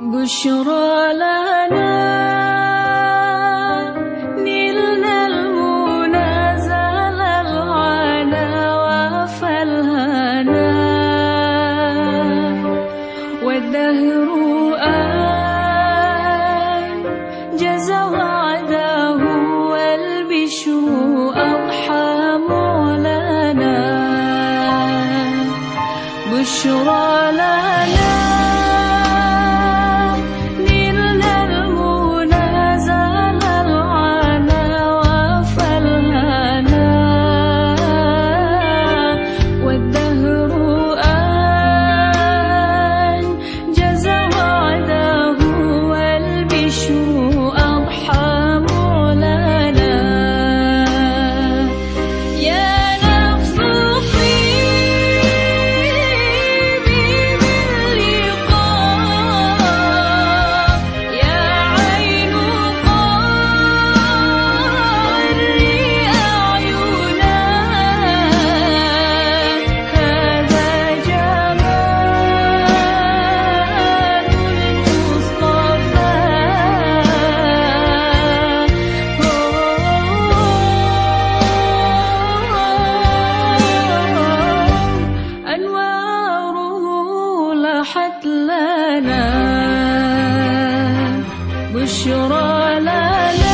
بشرى لنا. نلنا المنازل زال العنا وعفى الهنا والدهر آن جزى وعده والبشر أرحم مولانا. بشرى لنا. بشرى لنا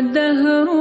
والدهر